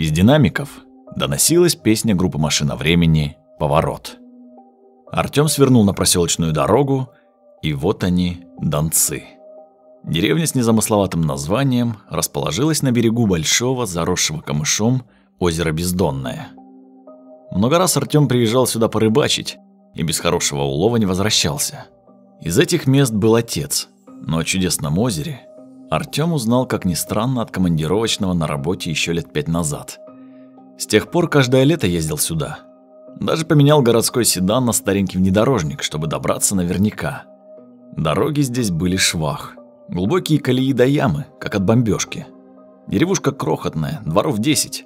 Из динамиков доносилась песня группы «Машина времени» «Поворот». Артём свернул на проселочную дорогу, и вот они, донцы. Деревня с незамысловатым названием расположилась на берегу большого, заросшего камышом, озера Бездонное. Много раз Артём приезжал сюда порыбачить, и без хорошего улова не возвращался. Из этих мест был отец, но о чудесном озере Артём узнал, как ни странно, от командировочного на работе еще лет пять назад. С тех пор каждое лето ездил сюда. Даже поменял городской седан на старенький внедорожник, чтобы добраться наверняка. Дороги здесь были швах. Глубокие колеи до ямы, как от бомбежки. Деревушка крохотная, дворов 10,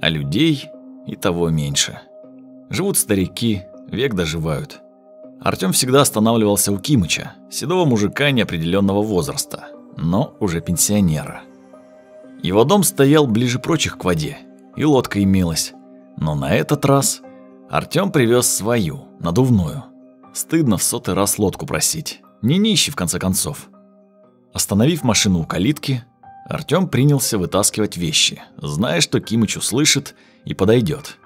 а людей и того меньше. Живут старики, век доживают. Артём всегда останавливался у Кимыча, седого мужика неопределенного возраста, но уже пенсионера. Его дом стоял ближе прочих к воде, и лодка имелась. Но на этот раз Артём привез свою, надувную. Стыдно в сотый раз лодку просить. Не нищий, в конце концов. Остановив машину у калитки, Артём принялся вытаскивать вещи, зная, что Кимыч услышит и подойдет.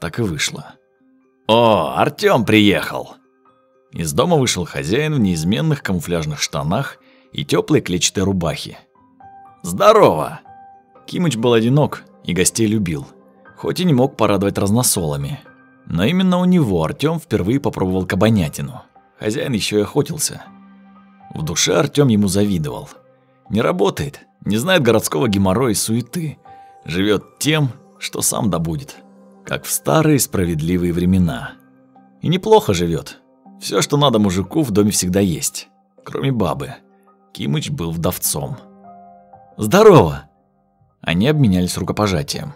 Так и вышло. «О, Артём приехал!» Из дома вышел хозяин в неизменных камуфляжных штанах и теплой клетчатой рубахе. «Здорово!» Кимыч был одинок и гостей любил, хоть и не мог порадовать разносолами. Но именно у него Артём впервые попробовал кабанятину. Хозяин еще и охотился. В душе Артём ему завидовал. Не работает, не знает городского геморроя и суеты. Живет тем, что сам добудет как в старые справедливые времена. И неплохо живет. Все, что надо мужику, в доме всегда есть. Кроме бабы. Кимыч был вдовцом. «Здорово!» Они обменялись рукопожатием.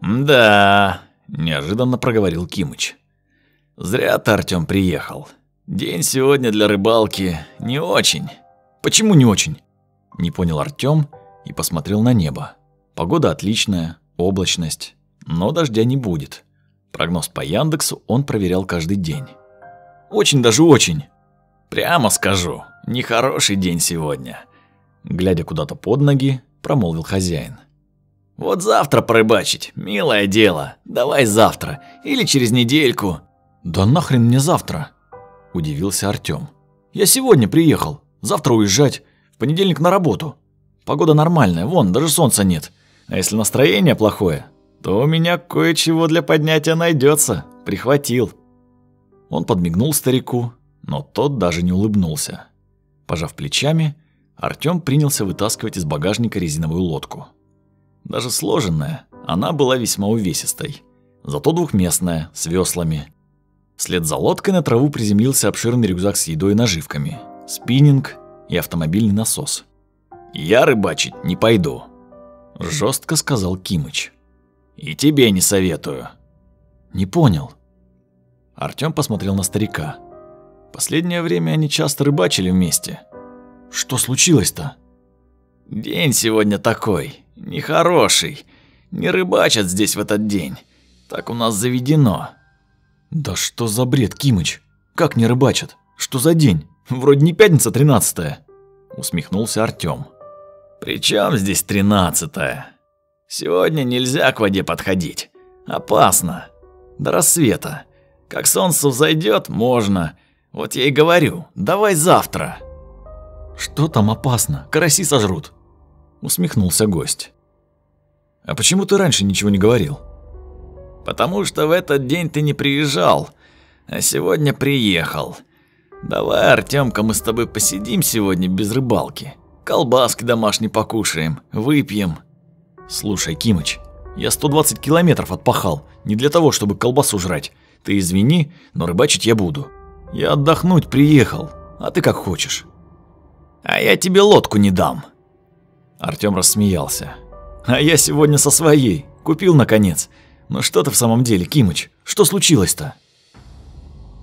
«Да...» – неожиданно проговорил Кимыч. «Зря ты, Артём, приехал. День сегодня для рыбалки не очень». «Почему не очень?» Не понял Артём и посмотрел на небо. Погода отличная, облачность, но дождя не будет. Прогноз по Яндексу он проверял каждый день. Очень даже очень. Прямо скажу, нехороший день сегодня. Глядя куда-то под ноги, промолвил хозяин. Вот завтра порыбачить, милое дело. Давай завтра или через недельку. Да нахрен мне завтра? Удивился Артём. Я сегодня приехал, завтра уезжать, в понедельник на работу. Погода нормальная, вон, даже солнца нет. А если настроение плохое, то у меня кое-чего для поднятия найдется. Прихватил. Он подмигнул старику, но тот даже не улыбнулся. Пожав плечами, Артём принялся вытаскивать из багажника резиновую лодку. Даже сложенная, она была весьма увесистой. Зато двухместная, с веслами. Вслед за лодкой на траву приземлился обширный рюкзак с едой и наживками, спиннинг и автомобильный насос. «Я рыбачить не пойду», – жестко сказал Кимыч. И тебе не советую. Не понял. Артём посмотрел на старика. Последнее время они часто рыбачили вместе. Что случилось-то? День сегодня такой, нехороший. Не рыбачат здесь в этот день. Так у нас заведено. Да что за бред, Кимыч? Как не рыбачат? Что за день? Вроде не пятница тринадцатая. Усмехнулся Артём. При чем здесь тринадцатая? Сегодня нельзя к воде подходить. Опасно. До рассвета. Как солнце взойдет, можно. Вот я и говорю, давай завтра. Что там опасно? Караси сожрут. Усмехнулся гость. А почему ты раньше ничего не говорил? Потому что в этот день ты не приезжал, а сегодня приехал. Давай, Артемка, мы с тобой посидим сегодня без рыбалки. Колбаски домашней покушаем, выпьем. «Слушай, Кимыч, я 120 километров отпахал, не для того, чтобы колбасу жрать. Ты извини, но рыбачить я буду. Я отдохнуть приехал, а ты как хочешь». «А я тебе лодку не дам». Артём рассмеялся. «А я сегодня со своей, купил наконец. Но что ты в самом деле, Кимыч, что случилось-то?»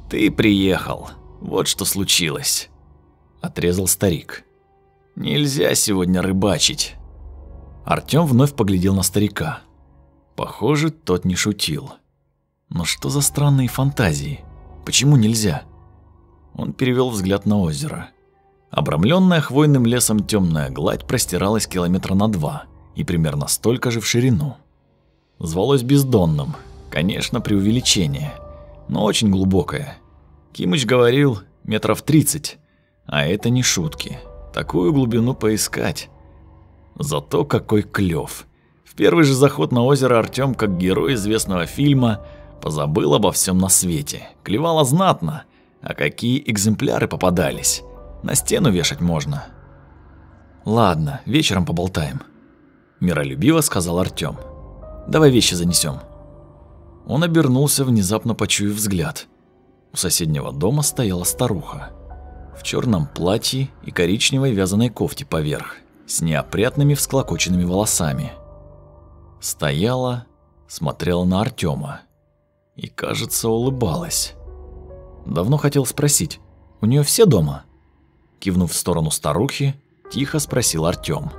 «Ты приехал, вот что случилось», – отрезал старик. «Нельзя сегодня рыбачить». Артём вновь поглядел на старика. Похоже, тот не шутил. Но что за странные фантазии? Почему нельзя? Он перевел взгляд на озеро. Обрамленная хвойным лесом темная гладь простиралась километра на два и примерно столько же в ширину. звалось бездонным. Конечно, преувеличение, но очень глубокое. Кимыч говорил, метров тридцать, а это не шутки. Такую глубину поискать. Зато какой клёв. В первый же заход на озеро Артём, как герой известного фильма, позабыл обо всем на свете. Клевало знатно. А какие экземпляры попадались. На стену вешать можно. Ладно, вечером поболтаем. Миролюбиво сказал Артём. Давай вещи занесем. Он обернулся, внезапно почуяв взгляд. У соседнего дома стояла старуха. В черном платье и коричневой вязаной кофте поверх, с неопрятными всклокоченными волосами. Стояла, смотрела на Артема и, кажется, улыбалась. Давно хотел спросить, у нее все дома? Кивнув в сторону старухи, тихо спросил Артем.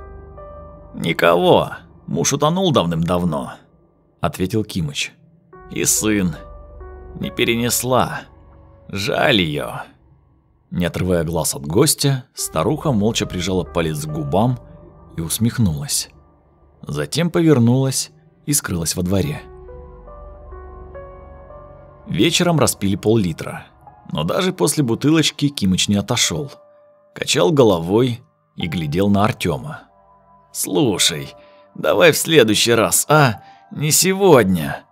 «Никого, муж утонул давным-давно», — ответил Кимыч. «И сын. Не перенесла. Жаль ее. Не отрывая глаз от гостя, старуха молча прижала палец к губам и усмехнулась. Затем повернулась и скрылась во дворе. Вечером распили пол-литра, но даже после бутылочки Кимыч не отошел. Качал головой и глядел на Артема. «Слушай, давай в следующий раз, а? Не сегодня!»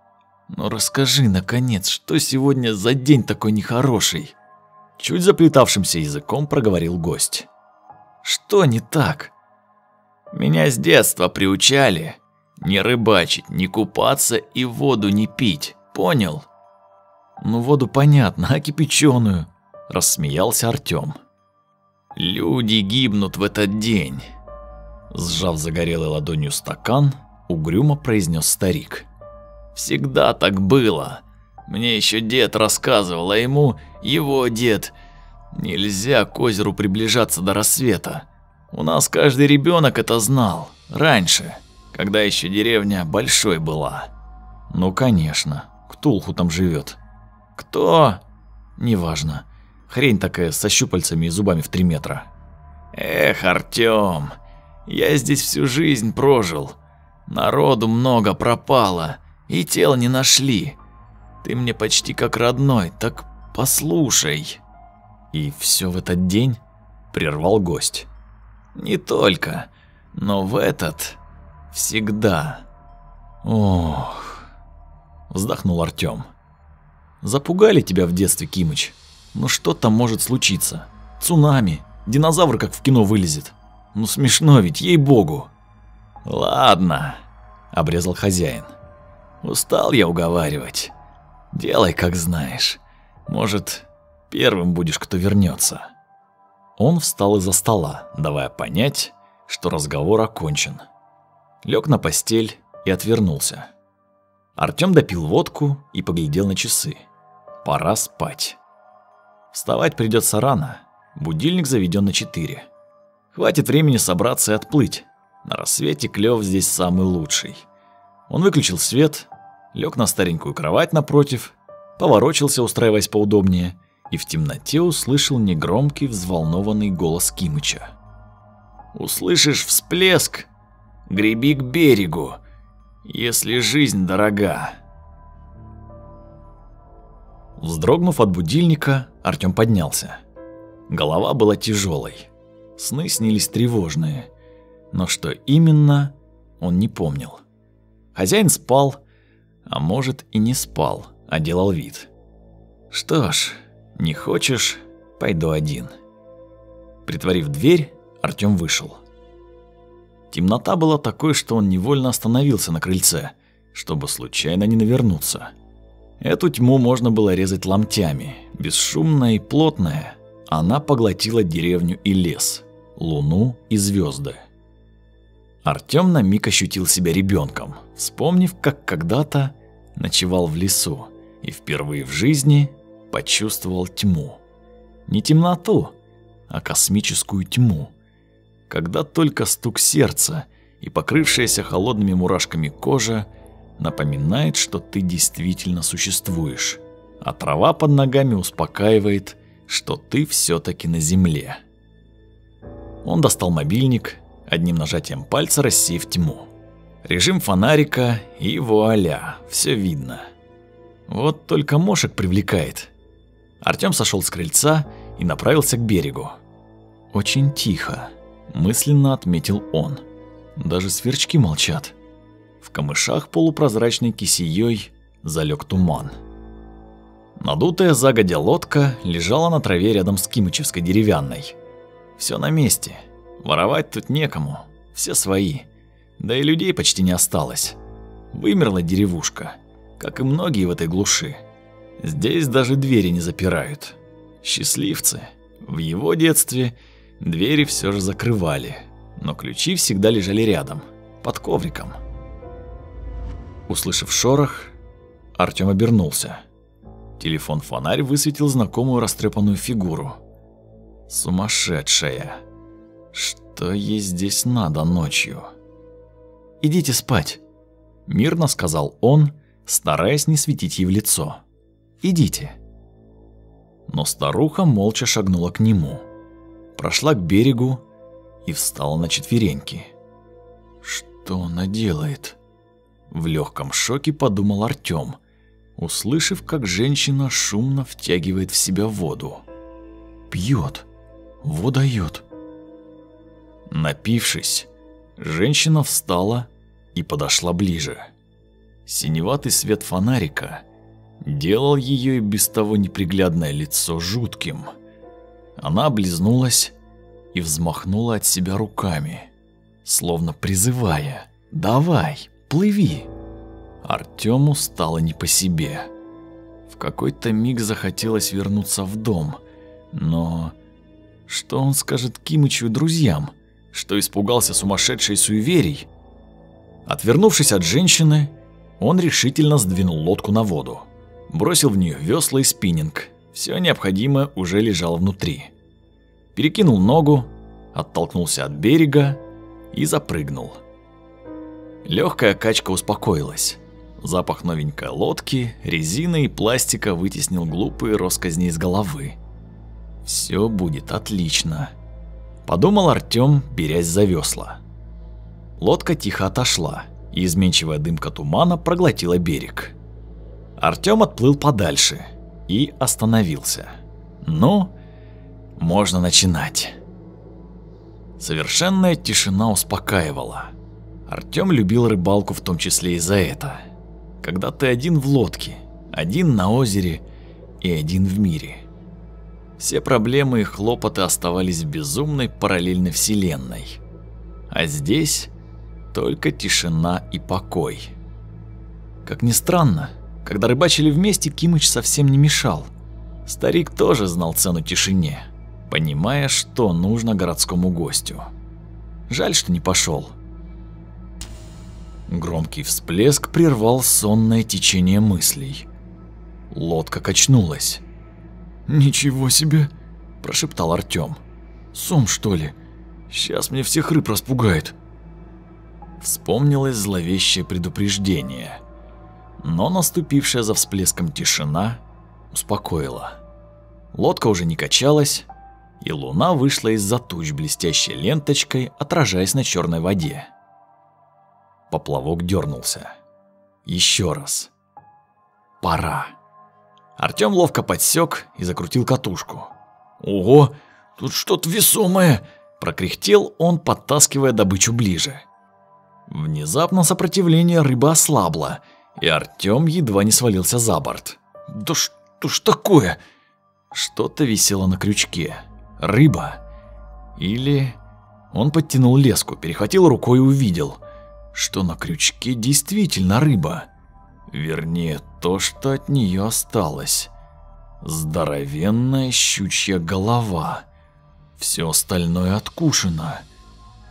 «Ну расскажи, наконец, что сегодня за день такой нехороший?» Чуть заплетавшимся языком проговорил гость. «Что не так?» «Меня с детства приучали не рыбачить, не купаться и воду не пить, понял?» «Ну воду понятно, а кипяченую?» – рассмеялся Артём. «Люди гибнут в этот день», – сжав загорелой ладонью стакан, угрюмо произнес старик. «Всегда так было. Мне еще дед рассказывал, а ему его дед. Нельзя к озеру приближаться до рассвета. У нас каждый ребенок это знал. Раньше, когда еще деревня большой была. Ну, конечно. Ктулху там живет. Кто? Неважно. Хрень такая со щупальцами и зубами в три метра. Эх, Артём, я здесь всю жизнь прожил. Народу много пропало, и тел не нашли. Ты мне почти как родной, так послушай. И все в этот день прервал гость. Не только, но в этот всегда. Ох, вздохнул Артём. Запугали тебя в детстве, Кимыч. Ну что там может случиться? Цунами, динозавр как в кино вылезет. Ну смешно ведь, ей-богу. Ладно, обрезал хозяин. Устал я уговаривать. Делай, как знаешь. Может, первым будешь, кто вернется. Он встал из-за стола, давая понять, что разговор окончен. Лег на постель и отвернулся. Артём допил водку и поглядел на часы. Пора спать. Вставать придется рано. Будильник заведен на 4. Хватит времени собраться и отплыть. На рассвете клёв здесь самый лучший. Он выключил свет, лег на старенькую кровать напротив, поворочился, устраиваясь поудобнее, и в темноте услышал негромкий взволнованный голос Кимыча. «Услышишь всплеск? Греби к берегу, если жизнь дорога». Вздрогнув от будильника, Артём поднялся. Голова была тяжелой. Сны снились тревожные, но что именно, он не помнил. Хозяин спал, а может и не спал, а делал вид. Что ж, не хочешь, пойду один. Притворив дверь, Артём вышел. Темнота была такой, что он невольно остановился на крыльце, чтобы случайно не навернуться. Эту тьму можно было резать ломтями, бесшумная и плотная. Она поглотила деревню и лес, луну и звезды. Артём на миг ощутил себя ребенком, вспомнив, как когда-то ночевал в лесу и впервые в жизни почувствовал тьму. Не темноту, а космическую тьму. Когда только стук сердца и покрывшаяся холодными мурашками кожа напоминает, что ты действительно существуешь, а трава под ногами успокаивает, что ты все таки на земле. Он достал мобильник одним нажатием пальца рассеяв тьму. Режим фонарика и вуаля, все видно. Вот только мошек привлекает. Артём сошел с крыльца и направился к берегу. Очень тихо, мысленно отметил он. Даже сверчки молчат. В камышах полупрозрачной кисеей залег туман. Надутая загодя лодка лежала на траве рядом с Кимычевской деревянной. Все на месте. Воровать тут некому. Все свои. Да и людей почти не осталось. Вымерла деревушка, как и многие в этой глуши. Здесь даже двери не запирают. Счастливцы. В его детстве двери все же закрывали, но ключи всегда лежали рядом, под ковриком. Услышав шорох, Артём обернулся. Телефон-фонарь высветил знакомую растрепанную фигуру. Сумасшедшая. Что ей здесь надо ночью? «Идите спать», — мирно сказал он, стараясь не светить ей в лицо. «Идите». Но старуха молча шагнула к нему, прошла к берегу и встала на четвереньки. «Что она делает?» В легком шоке подумал Артём, услышав, как женщина шумно втягивает в себя воду. Пьет, водает. Напившись, женщина встала и подошла ближе. Синеватый свет фонарика делал ее и без того неприглядное лицо жутким. Она облизнулась и взмахнула от себя руками, словно призывая «Давай, плыви!» Артему стало не по себе. В какой-то миг захотелось вернуться в дом, но что он скажет Кимычу и друзьям, что испугался сумасшедшей суеверий? Отвернувшись от женщины, он решительно сдвинул лодку на воду, бросил в нее весла и спиннинг. Все необходимое уже лежало внутри. Перекинул ногу, оттолкнулся от берега и запрыгнул. Легкая качка успокоилась. Запах новенькой лодки, резины и пластика вытеснил глупые росказни из головы. Все будет отлично, подумал Артём, берясь за весла. Лодка тихо отошла, и изменчивая дымка тумана проглотила берег. Артём отплыл подальше и остановился. Ну, можно начинать. Совершенная тишина успокаивала. Артём любил рыбалку в том числе и за это когда ты один в лодке, один на озере и один в мире. Все проблемы и хлопоты оставались в безумной параллельной вселенной. А здесь только тишина и покой. Как ни странно, когда рыбачили вместе, Кимыч совсем не мешал. Старик тоже знал цену тишине, понимая, что нужно городскому гостю. Жаль, что не пошел. Громкий всплеск прервал сонное течение мыслей. Лодка качнулась. «Ничего себе!» – прошептал Артём. «Сом, что ли? Сейчас мне всех рыб распугает». Вспомнилось зловещее предупреждение. Но наступившая за всплеском тишина успокоила. Лодка уже не качалась, и луна вышла из-за туч блестящей ленточкой, отражаясь на черной воде. Поплавок дернулся. Еще раз. Пора. Артём ловко подсек и закрутил катушку. «Ого, тут что-то весомое!» – прокряхтел он, подтаскивая добычу ближе. Внезапно сопротивление рыбы ослабло, и Артём едва не свалился за борт. «Да что ж такое?» Что-то висело на крючке. Рыба. Или... Он подтянул леску, перехватил рукой и увидел что на крючке действительно рыба. Вернее, то, что от нее осталось. Здоровенная щучья голова. Все остальное откушено.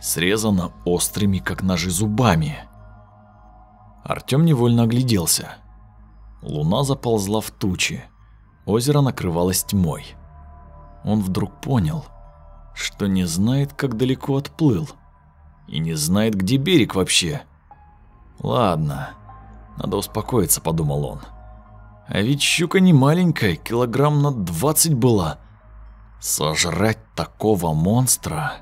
Срезано острыми, как ножи, зубами. Артём невольно огляделся. Луна заползла в тучи. Озеро накрывалось тьмой. Он вдруг понял, что не знает, как далеко отплыл и не знает, где берег вообще. Ладно, надо успокоиться, подумал он. А ведь щука не маленькая, килограмм на 20 была. Сожрать такого монстра.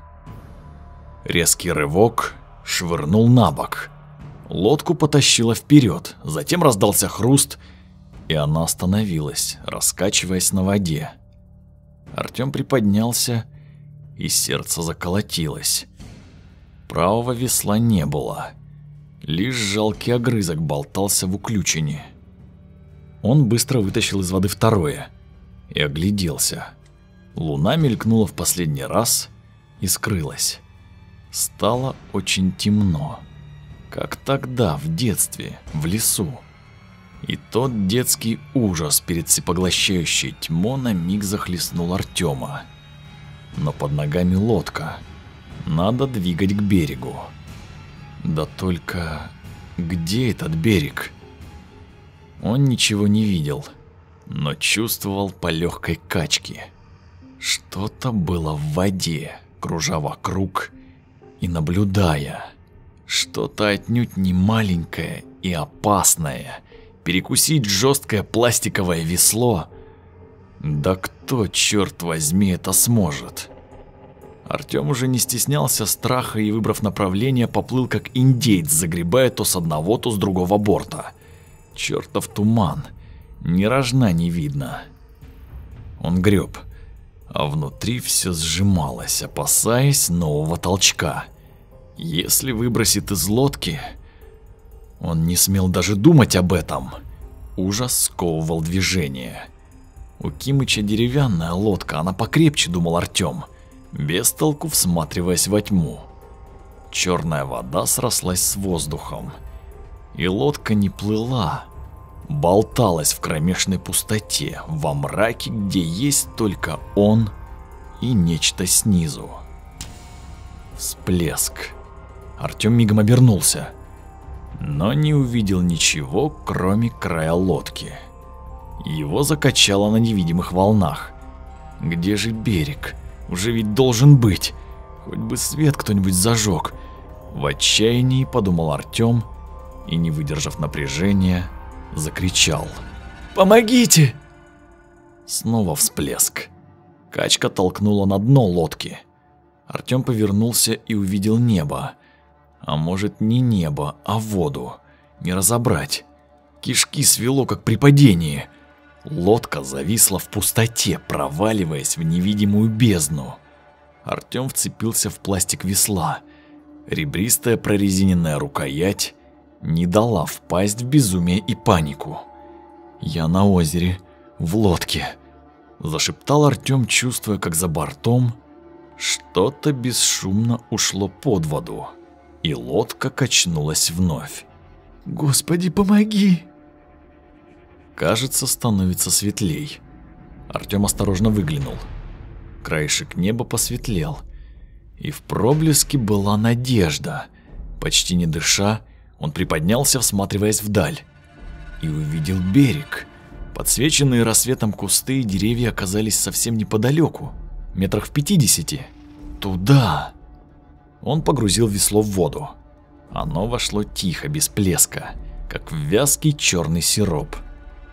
Резкий рывок швырнул на бок. Лодку потащило вперед, затем раздался хруст, и она остановилась, раскачиваясь на воде. Артём приподнялся, и сердце заколотилось. Правого весла не было. Лишь жалкий огрызок болтался в уключине. Он быстро вытащил из воды второе и огляделся. Луна мелькнула в последний раз и скрылась. Стало очень темно, как тогда, в детстве, в лесу. И тот детский ужас перед всепоглощающей тьмой на миг захлестнул Артема. Но под ногами лодка. Надо двигать к берегу. Да только где этот берег? Он ничего не видел, но чувствовал по легкой качке. Что-то было в воде, кружа вокруг и наблюдая. Что-то отнюдь не маленькое и опасное. Перекусить жесткое пластиковое весло. Да кто, черт возьми, это сможет? Артём уже не стеснялся страха и, выбрав направление, поплыл как индейец, загребая то с одного, то с другого борта. Чёртов туман. Ни рожна не видно. Он греб, а внутри все сжималось, опасаясь нового толчка. Если выбросит из лодки... Он не смел даже думать об этом. Ужас сковывал движение. У Кимыча деревянная лодка, она покрепче, думал Артём без толку всматриваясь во тьму. Черная вода срослась с воздухом, и лодка не плыла, болталась в кромешной пустоте, во мраке, где есть только он и нечто снизу. Всплеск. Артём мигом обернулся, но не увидел ничего, кроме края лодки. Его закачало на невидимых волнах. Где же берег? Уже ведь должен быть. Хоть бы свет кто-нибудь зажег. В отчаянии подумал Артём и, не выдержав напряжения, закричал. «Помогите!» Снова всплеск. Качка толкнула на дно лодки. Артём повернулся и увидел небо. А может не небо, а воду. Не разобрать. Кишки свело, как при падении. Лодка зависла в пустоте, проваливаясь в невидимую бездну. Артём вцепился в пластик весла. Ребристая прорезиненная рукоять не дала впасть в безумие и панику. «Я на озере, в лодке», – зашептал Артём, чувствуя, как за бортом что-то бесшумно ушло под воду, и лодка качнулась вновь. «Господи, помоги!» Кажется, становится светлей. Артём осторожно выглянул. Краешек неба посветлел, и в проблеске была надежда. Почти не дыша, он приподнялся, всматриваясь вдаль, и увидел берег. Подсвеченные рассветом кусты и деревья оказались совсем неподалеку, метрах в пятидесяти. Туда! Он погрузил весло в воду. Оно вошло тихо, без плеска, как вязкий черный сироп.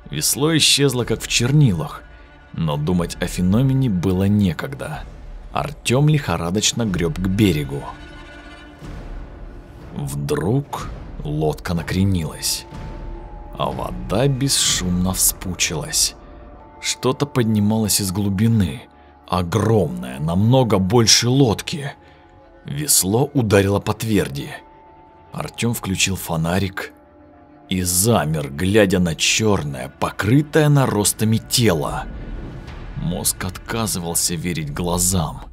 Весло исчезло как в чернилах, но думать о феномене было некогда. Артём лихорадочно греб к берегу. Вдруг лодка накренилась, а вода бесшумно вспучилась. Что-то поднималось из глубины, огромное, намного больше лодки. Весло ударило по тверди. Артём включил фонарик и замер, глядя на черное, покрытое наростами тело. Мозг отказывался верить глазам.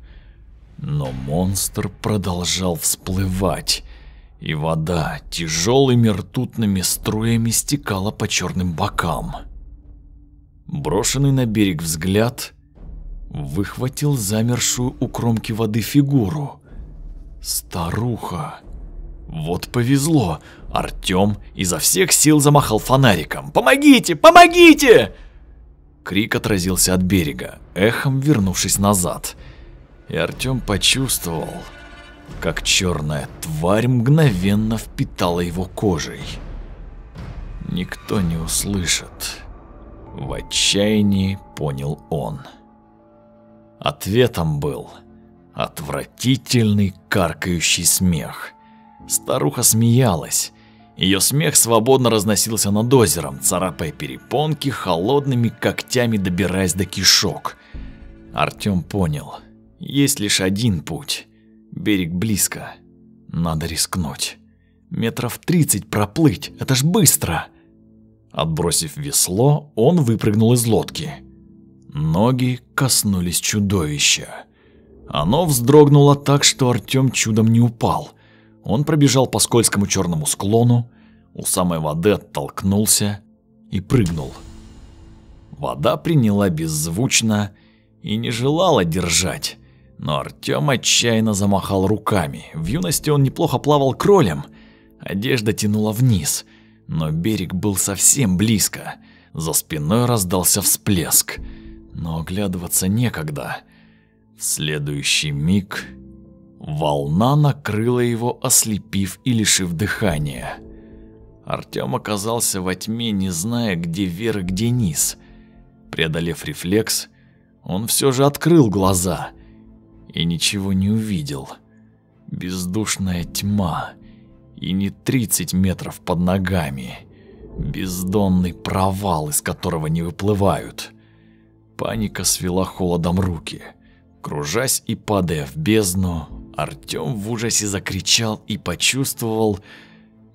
Но монстр продолжал всплывать, и вода тяжелыми ртутными струями стекала по черным бокам. Брошенный на берег взгляд выхватил замершую у кромки воды фигуру. Старуха. Вот повезло, Артём изо всех сил замахал фонариком. «Помогите! Помогите!» Крик отразился от берега, эхом вернувшись назад. И Артём почувствовал, как черная тварь мгновенно впитала его кожей. Никто не услышит. В отчаянии понял он. Ответом был отвратительный каркающий смех. Старуха смеялась, Ее смех свободно разносился над озером, царапая перепонки, холодными когтями добираясь до кишок. Артём понял, есть лишь один путь. Берег близко. Надо рискнуть. Метров тридцать проплыть, это ж быстро. Отбросив весло, он выпрыгнул из лодки. Ноги коснулись чудовища. Оно вздрогнуло так, что Артём чудом не упал. Он пробежал по скользкому черному склону, у самой воды оттолкнулся и прыгнул. Вода приняла беззвучно и не желала держать, но Артём отчаянно замахал руками. В юности он неплохо плавал кролем, одежда тянула вниз, но берег был совсем близко. За спиной раздался всплеск, но оглядываться некогда. В следующий миг волна накрыла его, ослепив и лишив дыхания. Артём оказался во тьме, не зная, где вверх, где низ. Преодолев рефлекс, он все же открыл глаза и ничего не увидел. Бездушная тьма и не 30 метров под ногами. Бездонный провал, из которого не выплывают. Паника свела холодом руки. Кружась и падая в бездну, Артём в ужасе закричал и почувствовал,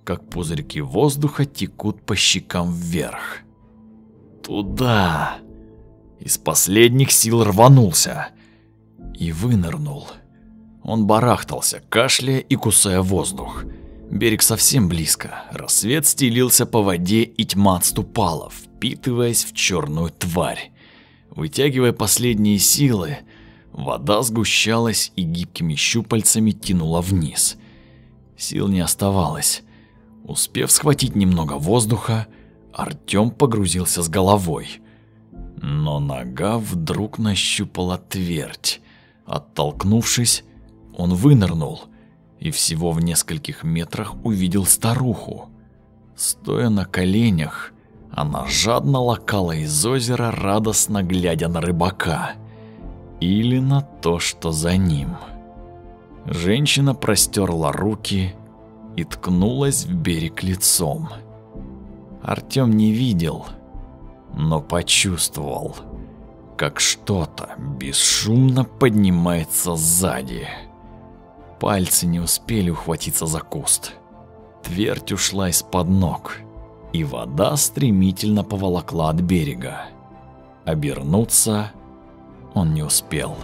как пузырьки воздуха текут по щекам вверх. Туда. Из последних сил рванулся и вынырнул. Он барахтался, кашляя и кусая воздух. Берег совсем близко. Рассвет стелился по воде, и тьма отступала, впитываясь в черную тварь. Вытягивая последние силы, вода сгущалась и гибкими щупальцами тянула вниз. Сил не оставалось. Успев схватить немного воздуха, Артём погрузился с головой. Но нога вдруг нащупала твердь. Оттолкнувшись, он вынырнул и всего в нескольких метрах увидел старуху. Стоя на коленях, она жадно лакала из озера, радостно глядя на рыбака. Или на то, что за ним. Женщина простерла руки и ткнулась в берег лицом. Артём не видел, но почувствовал, как что-то бесшумно поднимается сзади. Пальцы не успели ухватиться за куст. Твердь ушла из-под ног, и вода стремительно поволокла от берега. Обернуться он не успел.